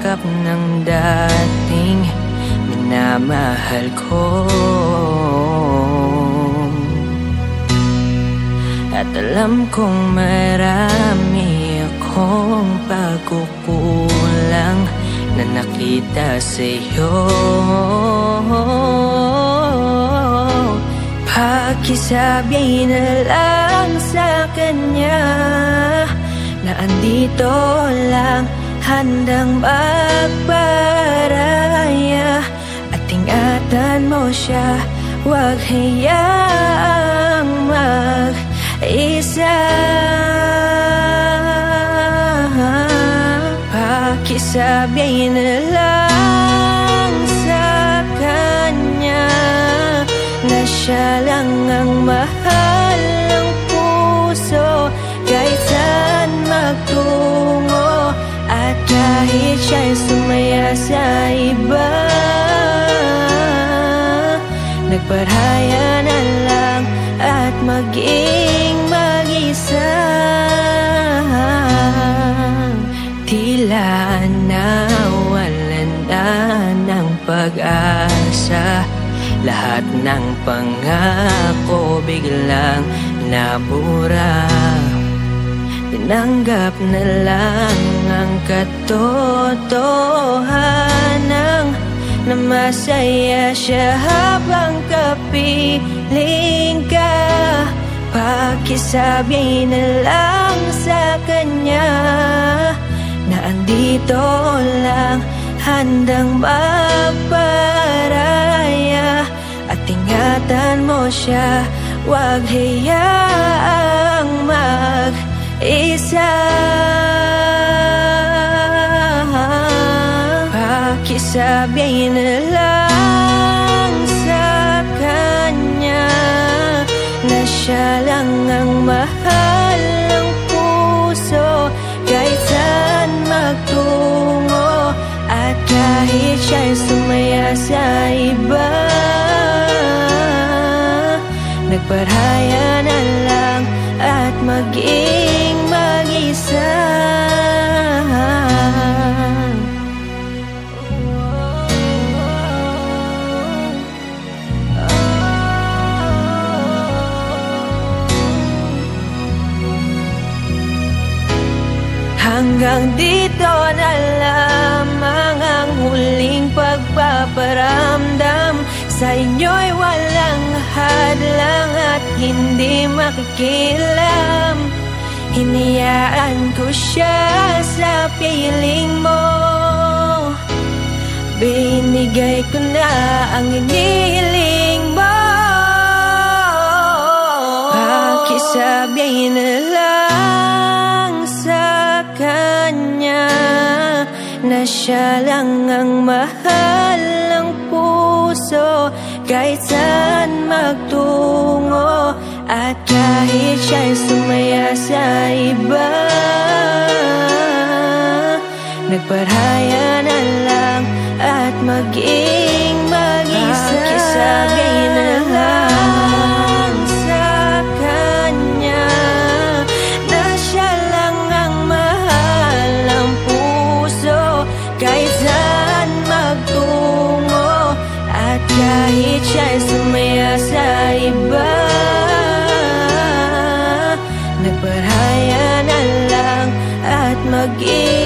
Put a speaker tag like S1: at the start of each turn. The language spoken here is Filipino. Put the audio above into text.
S1: yakap ng dating minamahal ko. At alam kong marami akong pagkukulang na nakita sa'yo. Pakisabi na lang sa kanya Na andito lang handang magparaya. At ingatan mo siya Huwag hayaang mag-isa. Pakisabi na lang sa kanya Na siya lang ang mahal sa iba. Nagparaya na lang at maging mag-isa. Tila nawalan na ng pag-asa. Lahat ng pangako biglang nabura Tinanggap na lang ang katotohanan Na masaya siya habang kapiling ka. Pakisabi na lang sa kanya Na andito lang handang magparaya At ingatan mo siya Huwag hayaang mag-isa Pakisabi na lang sa kanya Na siya lang ang mahal ng puso. Kahit saan magtungo At kahit siya'y sumaya sa iba Nagparaya na lang at maging mag-isa Hanggang dito na lamang ang huling pagpaparamdam. Sa inyo'y walang hadlang at hindi makikilam Hiniyaan ko siya sa piling mo. Binigay ko na ang inihiling mo. Pakisabi na lang sa kanya Na siya lang ang mahal ng puso. Kahit saan magtungo At kahit siya'y sumaya sa iba Nagparaya na lang at maging mag-isa Pakisabi na lang sa kanya Na siya lang ang mahal ng puso Kahit saan magtungo At kahit siya'y sumaya sa at